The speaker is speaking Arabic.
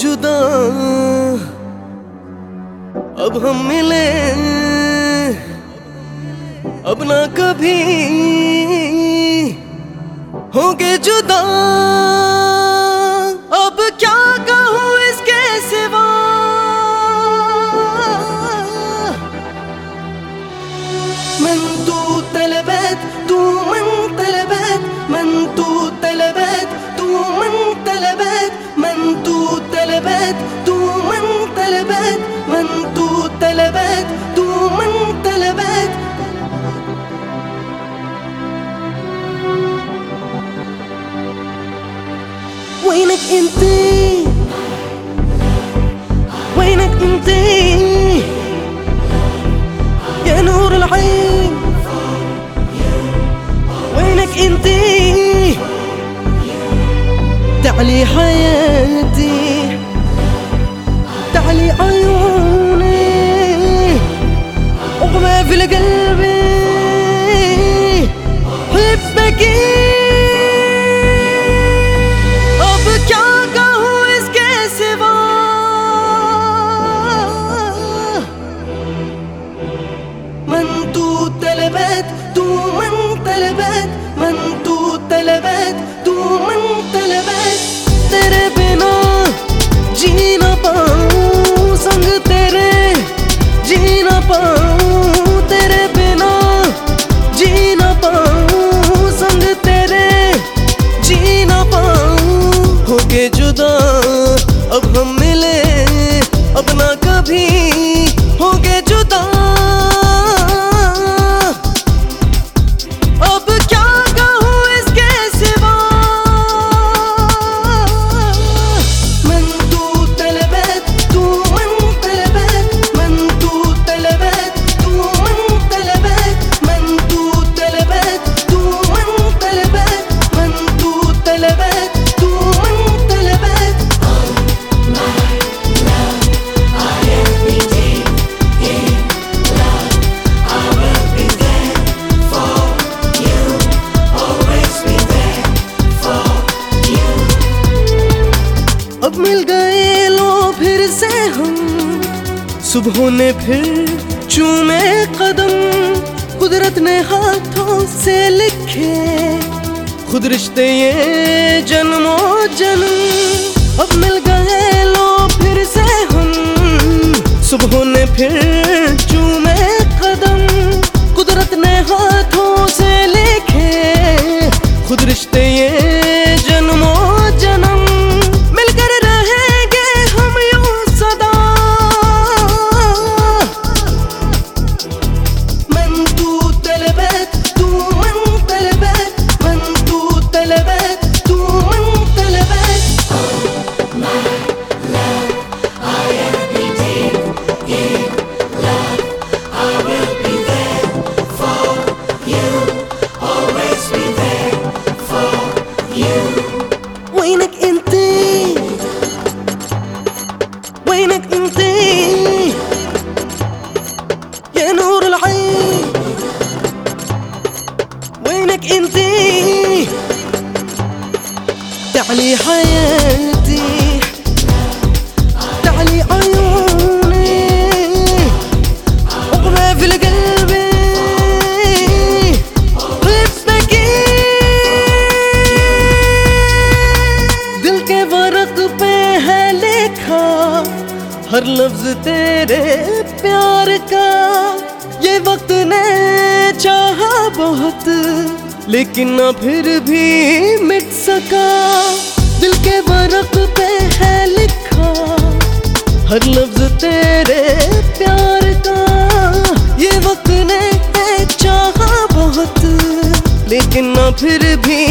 जुदा अब हम मिले अब ना कभी होंगे जुदा अब क्या कहूँ इसके सिवा मैं तू तलबैत من تو طلبات تو من طلبات وينك انت وينك انت يا نور العين وينك انت تعلي حياتي تعلي عيوني अब मिल गए लो फिर से हम सुबह ने फिर चूमे कदम कुदरत ने हाथों से लिखे खुद रिश्ते ये जन्मो जन्म अब मिल गए लो फिर से हम सुबह ने फिर انت تعلي حياتي تعلي عيوني وقمة في القلب قسمك دل كيف رقت بيها ها هر لفظ تيري بيارك يا وقت نے چاہا بہت लेकिन ना फिर भी मिट सका दिल के बरक पे है लिखा हर लफ्ज तेरे प्यार का ये वक्त ने चाहा बहुत लेकिन ना फिर भी